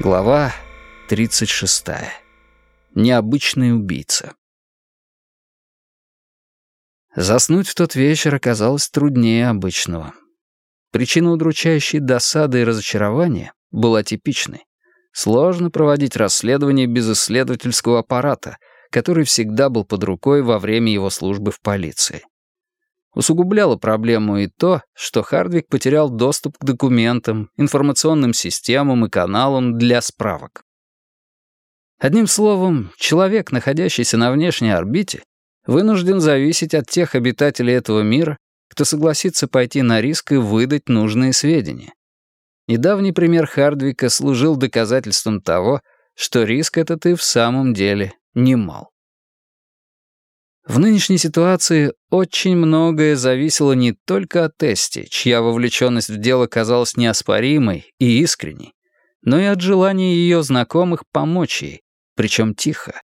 Глава 36. Необычный убийца. Заснуть в тот вечер оказалось труднее обычного. Причина удручающей досады и разочарования была типичной. Сложно проводить расследование без исследовательского аппарата, который всегда был под рукой во время его службы в полиции. Усугубляло проблему и то, что Хардвик потерял доступ к документам, информационным системам и каналам для справок. Одним словом, человек, находящийся на внешней орбите, вынужден зависеть от тех обитателей этого мира, кто согласится пойти на риск и выдать нужные сведения. Недавний пример Хардвика служил доказательством того, что риск этот и в самом деле немал. В нынешней ситуации очень многое зависело не только от Эсти, чья вовлеченность в дело казалась неоспоримой и искренней, но и от желания ее знакомых помочь ей, причем тихо.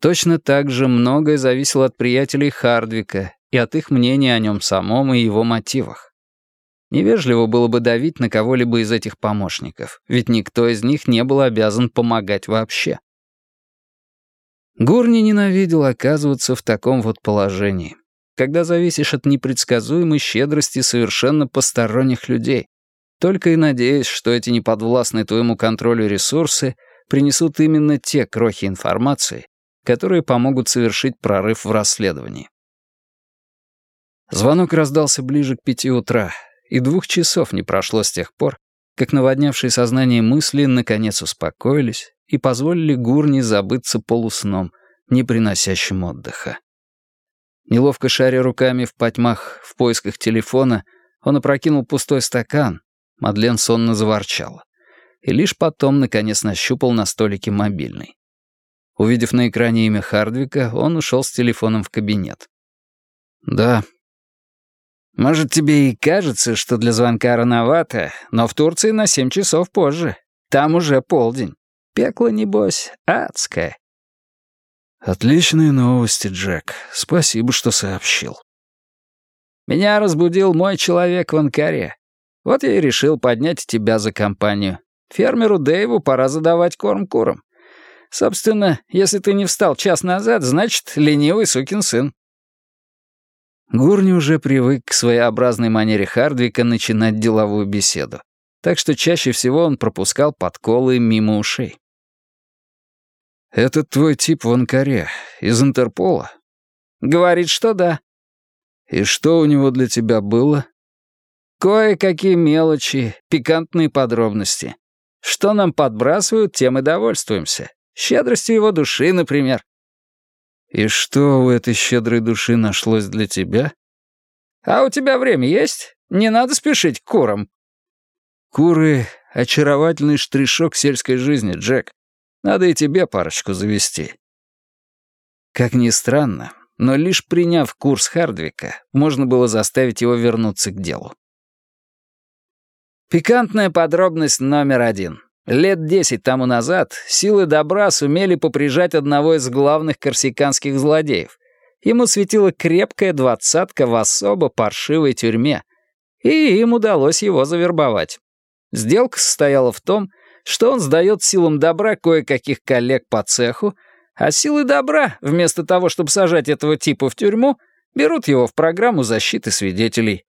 Точно так же многое зависело от приятелей Хардвика и от их мнения о нем самом и его мотивах. Невежливо было бы давить на кого-либо из этих помощников, ведь никто из них не был обязан помогать вообще. Гурни ненавидел оказываться в таком вот положении, когда зависишь от непредсказуемой щедрости совершенно посторонних людей, только и надеясь, что эти неподвластные твоему контролю ресурсы принесут именно те крохи информации, которые помогут совершить прорыв в расследовании. Звонок раздался ближе к пяти утра, и двух часов не прошло с тех пор, как наводнявшие сознание мысли наконец успокоились и позволили Гурни забыться полусном, не приносящим отдыха. Неловко шаря руками в потьмах в поисках телефона, он опрокинул пустой стакан. Мадлен сонно заворчала. И лишь потом, наконец, нащупал на столике мобильный. Увидев на экране имя Хардвика, он ушел с телефоном в кабинет. «Да». «Может, тебе и кажется, что для звонка рановато, но в Турции на семь часов позже. Там уже полдень». Пекло, небось, адское. Отличные новости, Джек. Спасибо, что сообщил. Меня разбудил мой человек в Анкаре. Вот я и решил поднять тебя за компанию. Фермеру Дэйву пора задавать корм курам. Собственно, если ты не встал час назад, значит, ленивый сукин сын. Гурни уже привык к своеобразной манере Хардвика начинать деловую беседу так что чаще всего он пропускал подколы мимо ушей. «Это твой тип в Анкаре, из Интерпола?» «Говорит, что да». «И что у него для тебя было?» «Кое-какие мелочи, пикантные подробности. Что нам подбрасывают, тем и довольствуемся. Щедростью его души, например». «И что у этой щедрой души нашлось для тебя?» «А у тебя время есть? Не надо спешить к курам». Куры — очаровательный штришок сельской жизни, Джек. Надо и тебе парочку завести. Как ни странно, но лишь приняв курс Хардвика, можно было заставить его вернуться к делу. Пикантная подробность номер один. Лет десять тому назад силы добра сумели поприжать одного из главных корсиканских злодеев. Ему светила крепкая двадцатка в особо паршивой тюрьме, и им удалось его завербовать. Сделка состояла в том, что он сдает силам добра кое-каких коллег по цеху, а силы добра, вместо того, чтобы сажать этого типа в тюрьму, берут его в программу защиты свидетелей.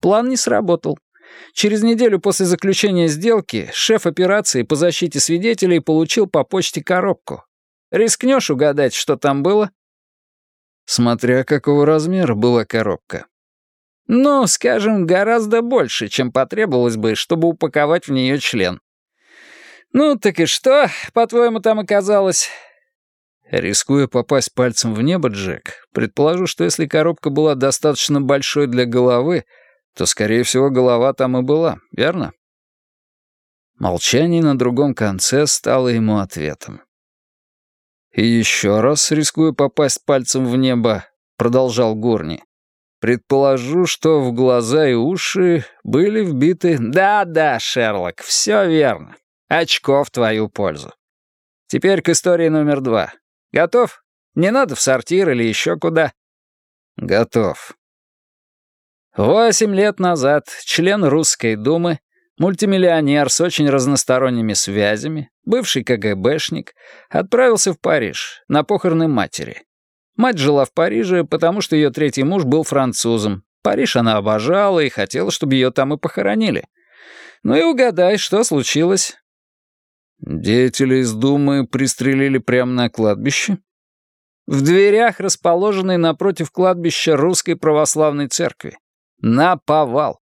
План не сработал. Через неделю после заключения сделки шеф операции по защите свидетелей получил по почте коробку. Рискнешь угадать, что там было? Смотря какого размера была коробка. Ну, скажем, гораздо больше, чем потребовалось бы, чтобы упаковать в нее член. Ну, так и что, по-твоему, там оказалось? Рискуя попасть пальцем в небо, Джек, предположу, что если коробка была достаточно большой для головы, то, скорее всего, голова там и была, верно? Молчание на другом конце стало ему ответом. «И еще раз, рискуя попасть пальцем в небо», — продолжал Горни, Предположу, что в глаза и уши были вбиты... Да-да, Шерлок, все верно. Очко в твою пользу. Теперь к истории номер два. Готов? Не надо в сортир или еще куда? Готов. Восемь лет назад член Русской Думы, мультимиллионер с очень разносторонними связями, бывший КГБшник, отправился в Париж на похороны матери. Мать жила в Париже, потому что ее третий муж был французом. Париж она обожала и хотела, чтобы ее там и похоронили. Ну и угадай, что случилось. Деятели из Думы пристрелили прямо на кладбище? В дверях, расположенной напротив кладбища Русской Православной Церкви. На повал.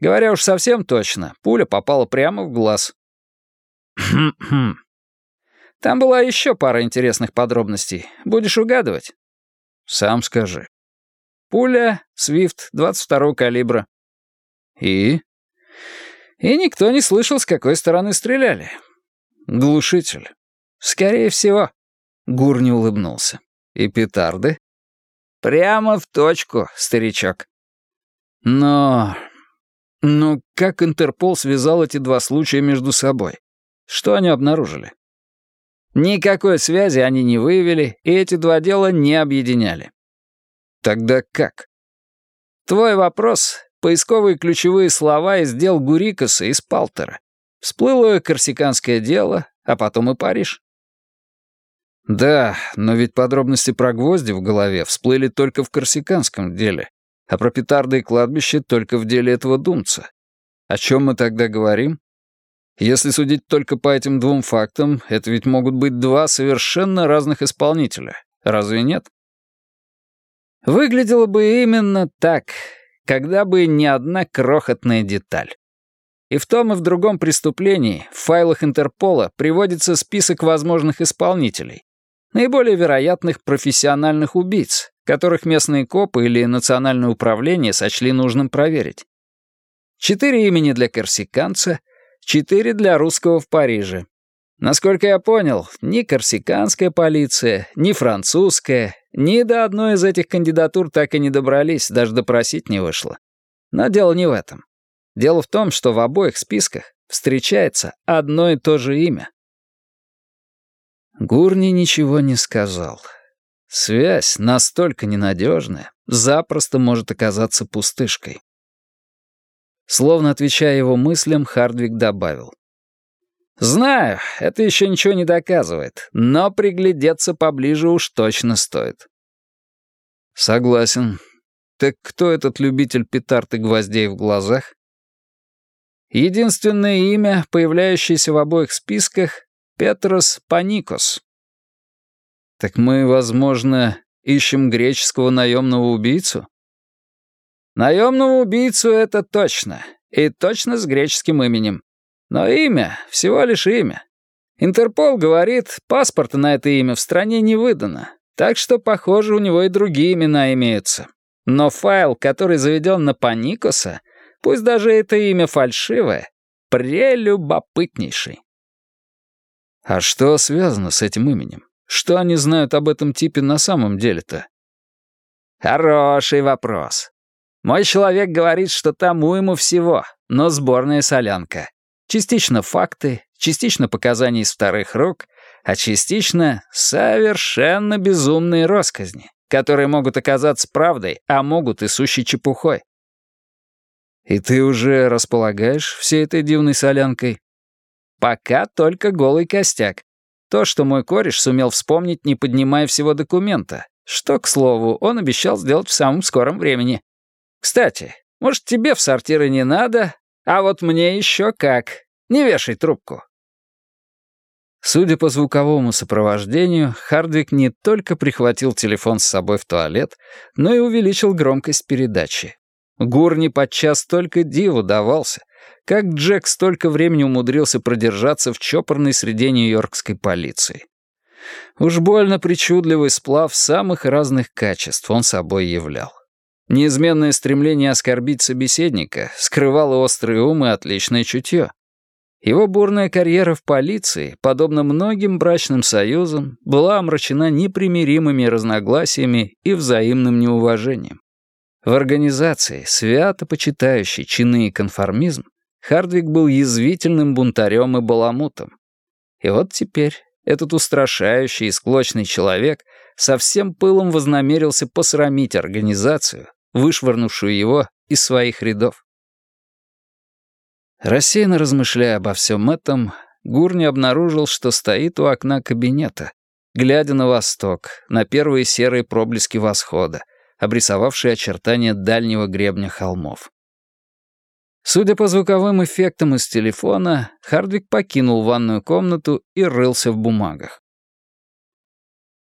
Говоря уж совсем точно, пуля попала прямо в глаз. Там была еще пара интересных подробностей. Будешь угадывать? Сам скажи. Пуля Свифт 22-го калибра. И? И никто не слышал, с какой стороны стреляли. Глушитель. Скорее всего. Гур улыбнулся. И петарды? Прямо в точку, старичок. Но... Но как Интерпол связал эти два случая между собой? Что они обнаружили? Никакой связи они не выявили, и эти два дела не объединяли. Тогда как? Твой вопрос — поисковые ключевые слова из дел Гурикаса и Спалтера. Всплыло корсиканское дело, а потом и Париж. Да, но ведь подробности про гвозди в голове всплыли только в корсиканском деле, а про петарды и кладбище только в деле этого думца. О чем мы тогда говорим? Если судить только по этим двум фактам, это ведь могут быть два совершенно разных исполнителя. Разве нет? Выглядело бы именно так, когда бы не одна крохотная деталь. И в том и в другом преступлении в файлах Интерпола приводится список возможных исполнителей, наиболее вероятных профессиональных убийц, которых местные копы или национальное управление сочли нужным проверить. Четыре имени для корсиканца, четыре для русского в Париже. Насколько я понял, ни корсиканская полиция, ни французская, ни до одной из этих кандидатур так и не добрались, даже допросить не вышло. Но дело не в этом. Дело в том, что в обоих списках встречается одно и то же имя. Гурни ничего не сказал. Связь настолько ненадежная, запросто может оказаться пустышкой. Словно отвечая его мыслям, Хардвик добавил. «Знаю, это еще ничего не доказывает, но приглядеться поближе уж точно стоит». «Согласен. Так кто этот любитель петард и гвоздей в глазах?» Единственное имя, появляющееся в обоих списках — Петрос Паникос. «Так мы, возможно, ищем греческого наемного убийцу?» Наемного убийцу это точно. И точно с греческим именем. Но имя — всего лишь имя. Интерпол говорит, паспорта на это имя в стране не выдано. Так что, похоже, у него и другие имена имеются. Но файл, который заведен на Паникоса, пусть даже это имя фальшивое, прелюбопытнейший. А что связано с этим именем? Что они знают об этом типе на самом деле-то? Хороший вопрос. Мой человек говорит, что там уйму всего, но сборная солянка. Частично факты, частично показания из вторых рук, а частично совершенно безумные росказни, которые могут оказаться правдой, а могут и сущей чепухой. И ты уже располагаешь всей этой дивной солянкой? Пока только голый костяк. То, что мой кореш сумел вспомнить, не поднимая всего документа, что, к слову, он обещал сделать в самом скором времени. Кстати, может, тебе в сортиры не надо, а вот мне еще как. Не вешай трубку». Судя по звуковому сопровождению, Хардвик не только прихватил телефон с собой в туалет, но и увеличил громкость передачи. Гурни подчас только диву давался, как Джек столько времени умудрился продержаться в чопорной среде нью-йоркской полиции. Уж больно причудливый сплав самых разных качеств он собой являл. Неизменное стремление оскорбить собеседника скрывало острый ум и отличное чутье. Его бурная карьера в полиции, подобно многим брачным союзам, была омрачена непримиримыми разногласиями и взаимным неуважением. В организации, свято почитающей чины и конформизм, Хардвик был язвительным бунтарем и баламутом. И вот теперь этот устрашающий и склочный человек со всем пылом вознамерился посрамить организацию, вышвырнувшую его из своих рядов. Рассеянно размышляя обо всем этом, Гурни обнаружил, что стоит у окна кабинета, глядя на восток, на первые серые проблески восхода, обрисовавшие очертания дальнего гребня холмов. Судя по звуковым эффектам из телефона, Хардвик покинул ванную комнату и рылся в бумагах.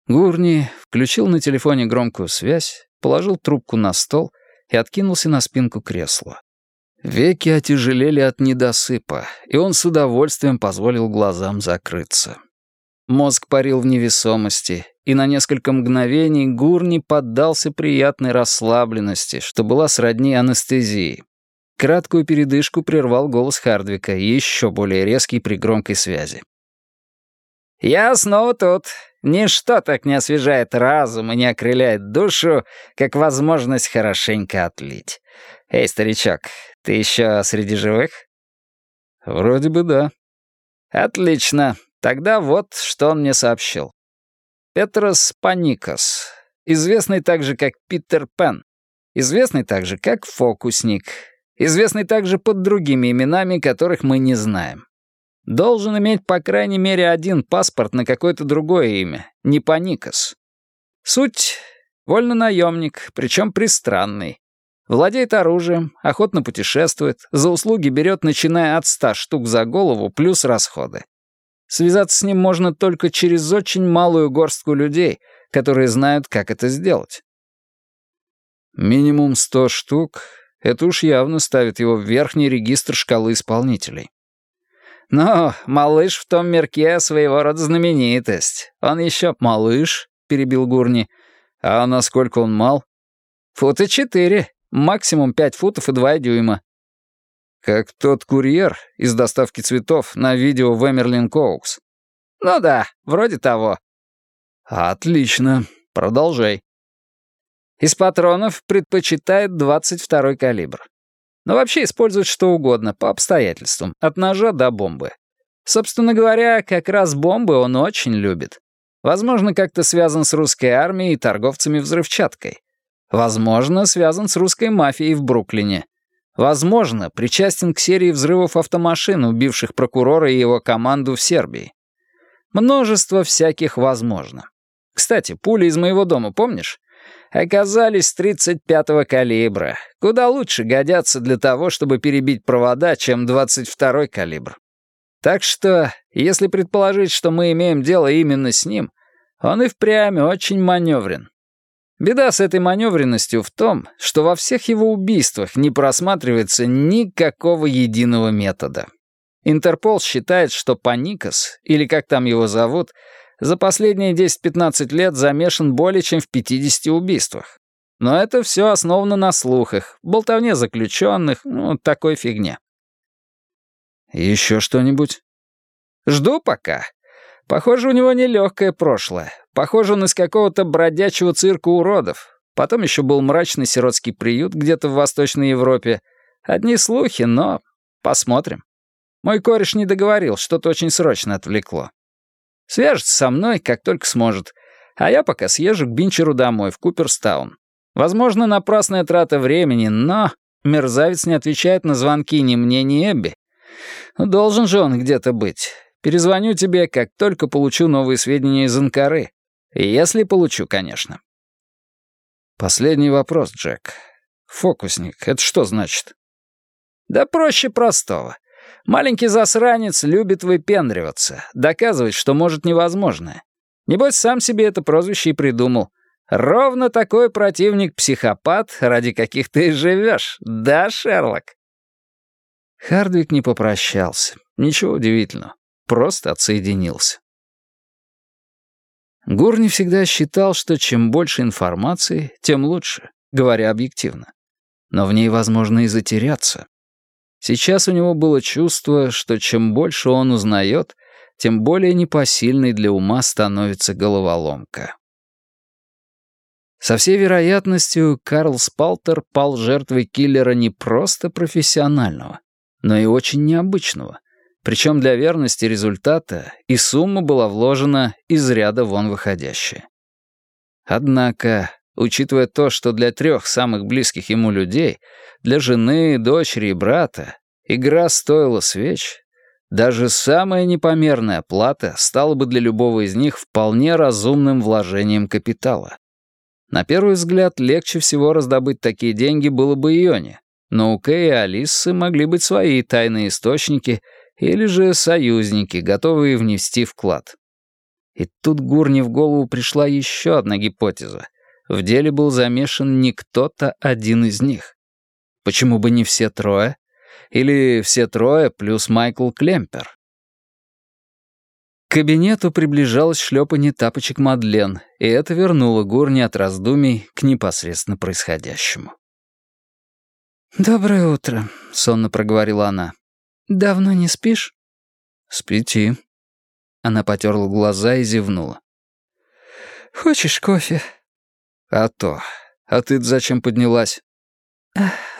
Гурни включил на телефоне громкую связь, положил трубку на стол и откинулся на спинку кресла. Веки отяжелели от недосыпа, и он с удовольствием позволил глазам закрыться. Мозг парил в невесомости, и на несколько мгновений Гурни поддался приятной расслабленности, что была сродни анестезии. Краткую передышку прервал голос Хардвика, еще более резкий при громкой связи. «Я снова тут. Ничто так не освежает разум и не окрыляет душу, как возможность хорошенько отлить. Эй, старичок, ты еще среди живых?» «Вроде бы да». «Отлично. Тогда вот, что он мне сообщил. Петрос Паникос, известный также как Питер Пен, известный также как Фокусник, известный также под другими именами, которых мы не знаем. Должен иметь по крайней мере один паспорт на какое-то другое имя, не Паникос. Суть — вольнонаемник, причем пристранный. Владеет оружием, охотно путешествует, за услуги берет начиная от ста штук за голову плюс расходы. Связаться с ним можно только через очень малую горстку людей, которые знают, как это сделать. Минимум сто штук — это уж явно ставит его в верхний регистр шкалы исполнителей. Но малыш в том мерке своего рода знаменитость. Он еще малыш, — перебил Гурни. А насколько он мал? Фута четыре, максимум пять футов и два дюйма. Как тот курьер из доставки цветов на видео в Эмерлин Коукс. Ну да, вроде того. Отлично. Продолжай. Из патронов предпочитает 22-й калибр. Но вообще использует что угодно, по обстоятельствам, от ножа до бомбы. Собственно говоря, как раз бомбы он очень любит. Возможно, как-то связан с русской армией и торговцами взрывчаткой. Возможно, связан с русской мафией в Бруклине. Возможно, причастен к серии взрывов автомашин, убивших прокурора и его команду в Сербии. Множество всяких возможно. Кстати, пули из моего дома, помнишь? Оказались 35-го калибра. Куда лучше годятся для того, чтобы перебить провода, чем 22-й калибр. Так что, если предположить, что мы имеем дело именно с ним, он и впрямь очень маневрен. Беда с этой маневренностью в том, что во всех его убийствах не просматривается никакого единого метода. Интерпол считает, что Паникас, или как там его зовут, за последние 10-15 лет замешан более чем в 50 убийствах. Но это все основано на слухах, болтовне заключенных, ну, такой фигне. Еще что-нибудь? Жду пока. Похоже, у него нелегкое прошлое. Похоже, он из какого-то бродячего цирка уродов. Потом еще был мрачный сиротский приют где-то в Восточной Европе. Одни слухи, но посмотрим. Мой кореш не договорил, что-то очень срочно отвлекло. Свяжется со мной, как только сможет. А я пока съезжу к Бинчеру домой, в Куперстаун. Возможно, напрасная трата времени, но мерзавец не отвечает на звонки ни мне, ни Эбби. Должен же он где-то быть. Перезвоню тебе, как только получу новые сведения из Анкары. Если получу, конечно. Последний вопрос, Джек. Фокусник, это что значит? Да проще простого. Маленький засранец любит выпендриваться, доказывать, что может невозможное. Небось, сам себе это прозвище и придумал. Ровно такой противник-психопат, ради каких ты и живешь, да, Шерлок? Хардвик не попрощался. Ничего удивительного просто отсоединился. Гурни всегда считал, что чем больше информации, тем лучше, говоря объективно. Но в ней возможно и затеряться. Сейчас у него было чувство, что чем больше он узнает, тем более непосильной для ума становится головоломка. Со всей вероятностью, Карл Спалтер пал жертвой киллера не просто профессионального, но и очень необычного, причем для верности результата и сумма была вложена из ряда вон выходящая. Однако учитывая то, что для трех самых близких ему людей, для жены, дочери и брата, игра стоила свеч, даже самая непомерная плата стала бы для любого из них вполне разумным вложением капитала. На первый взгляд, легче всего раздобыть такие деньги было бы Ионе, но у Кэй и Алисы могли быть свои тайные источники или же союзники, готовые внести вклад. И тут Гурни в голову пришла еще одна гипотеза. В деле был замешан не кто-то один из них. Почему бы не все трое? Или все трое плюс Майкл Клемпер? К кабинету приближалось шлепанье тапочек Мадлен, и это вернуло Гурни от раздумий к непосредственно происходящему. «Доброе утро», — сонно проговорила она. «Давно не спишь?» «С пяти». Она потерла глаза и зевнула. «Хочешь кофе?» «А то. А ты зачем поднялась?»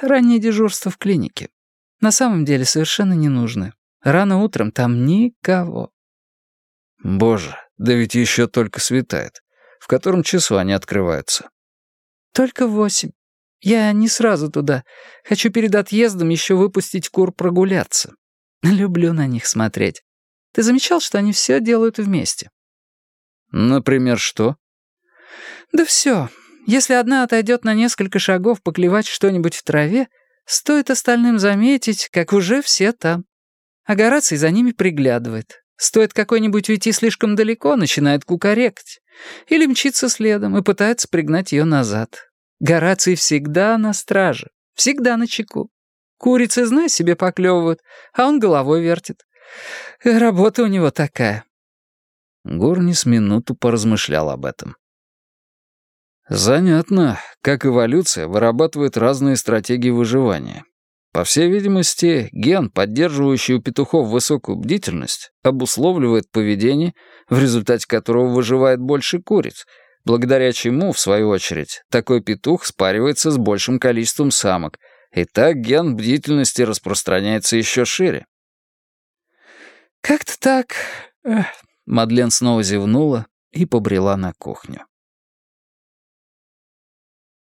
«Раннее дежурство в клинике. На самом деле совершенно не нужно. Рано утром там никого». «Боже, да ведь еще только светает. В котором часу они открываются?» «Только восемь. Я не сразу туда. Хочу перед отъездом еще выпустить кур прогуляться. Люблю на них смотреть. Ты замечал, что они все делают вместе?» «Например, что?» «Да все. Если одна отойдет на несколько шагов поклевать что-нибудь в траве, стоит остальным заметить, как уже все там. А Гораций за ними приглядывает. Стоит какой-нибудь уйти слишком далеко, начинает кукарекать. Или мчится следом и пытается пригнать ее назад. Гораций всегда на страже, всегда на чеку. Курицы, знай себе, поклевывают, а он головой вертит. Работа у него такая. Гурни с минуту поразмышлял об этом. Занятно, как эволюция вырабатывает разные стратегии выживания. По всей видимости, ген, поддерживающий у петухов высокую бдительность, обусловливает поведение, в результате которого выживает больше куриц, благодаря чему, в свою очередь, такой петух спаривается с большим количеством самок, и так ген бдительности распространяется еще шире. «Как-то так...» Мадлен снова зевнула и побрела на кухню.